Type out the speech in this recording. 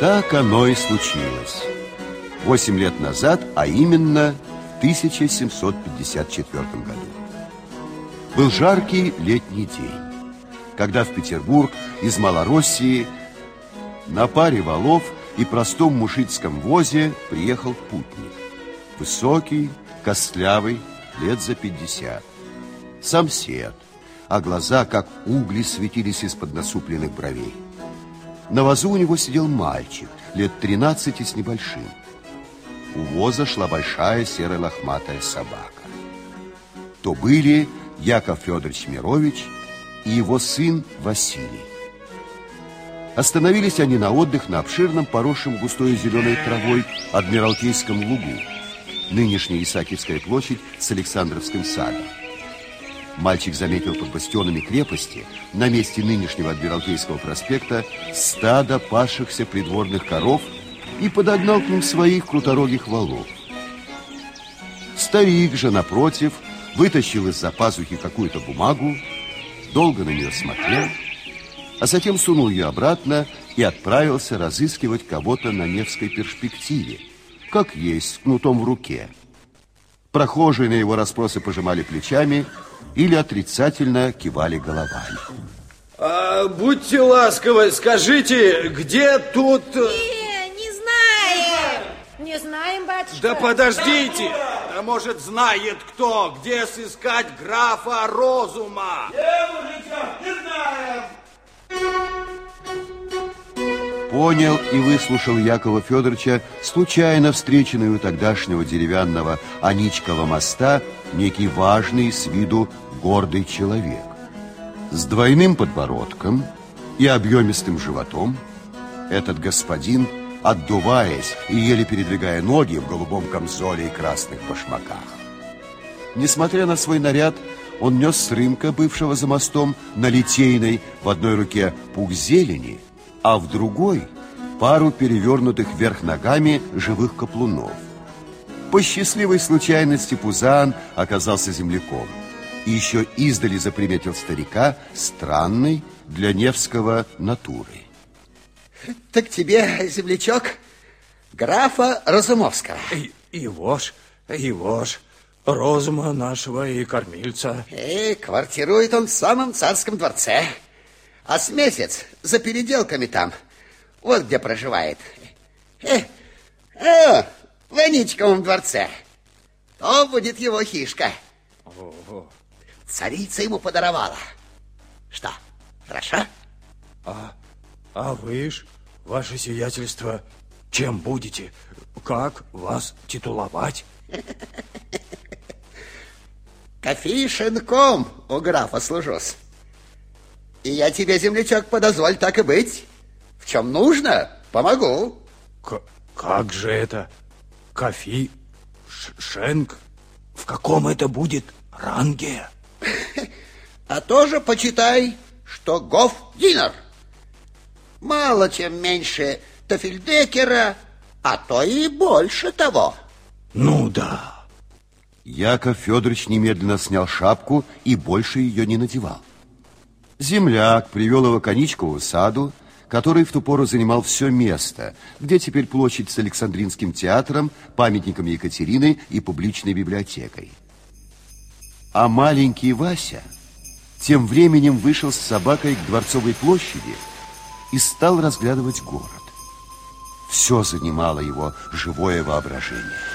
Так оно и случилось. Восемь лет назад, а именно в 1754 году. Был жаркий летний день, когда в Петербург из Малороссии на паре валов и простом мушицком возе приехал путник. Высокий, костлявый, лет за пятьдесят. Сам сед, а глаза, как угли, светились из-под насупленных бровей. На вазу у него сидел мальчик, лет тринадцати с небольшим. У воза шла большая серая лохматая собака. То были Яков Федорович Мирович и его сын Василий. Остановились они на отдых на обширном, поросшем густой зеленой травой Адмиралтейском лугу, нынешняя Исаакиевская площадь с Александровским садом. Мальчик заметил под бастионами крепости на месте нынешнего Адмиралтейского проспекта стадо пасшихся придворных коров и подогнал к ним своих круторогих валов. Старик же, напротив, вытащил из-за пазухи какую-то бумагу, долго на нее смотрел, а затем сунул ее обратно и отправился разыскивать кого-то на Невской перспективе, как есть, с кнутом в руке. Прохожие на его расспросы пожимали плечами или отрицательно кивали головами. А, будьте ласковы, скажите, где тут... Не, не знаем. Не знаем, батюшка. Да подождите! А может, знает кто, где сыскать графа Розума? Не Понял и выслушал Якова Федоровича случайно встреченный тогдашнего деревянного Аничкова моста некий важный с виду гордый человек. С двойным подбородком и объемистым животом этот господин, отдуваясь и еле передвигая ноги в голубом камзоле и красных башмаках. Несмотря на свой наряд, он нес с рынка, бывшего за мостом, на Литейной в одной руке пук зелени, а в другой пару перевернутых вверх ногами живых каплунов. По счастливой случайности Пузан оказался земляком и еще издали заприметил старика странной для Невского натуры. Так тебе, землячок, графа Разумовского. И, его ж, его ж, розума нашего и кормильца. И квартирует он в самом царском дворце. А с месяц за переделками там. Вот где проживает. Э, э, в Аничковом дворце. То будет его хишка. Ого. Царица ему подаровала. Что, хорошо? А, а вы ж, ваше сиятельство, чем будете? Как вас титуловать? Кофейшенком у графа служусь. И я тебе, землячок, подозволь так и быть. В чем нужно, помогу. К как же это? Кофи? Ш Шенк? В каком это будет ранге? А тоже почитай, что Гоф Динер. Мало чем меньше Тафельдекера, а то и больше того. Ну да. Яков Федорович немедленно снял шапку и больше ее не надевал. Земляк привел его к Аничкову саду, который в ту пору занимал все место, где теперь площадь с Александринским театром, памятником Екатерины и публичной библиотекой. А маленький Вася тем временем вышел с собакой к Дворцовой площади и стал разглядывать город. Все занимало его живое воображение.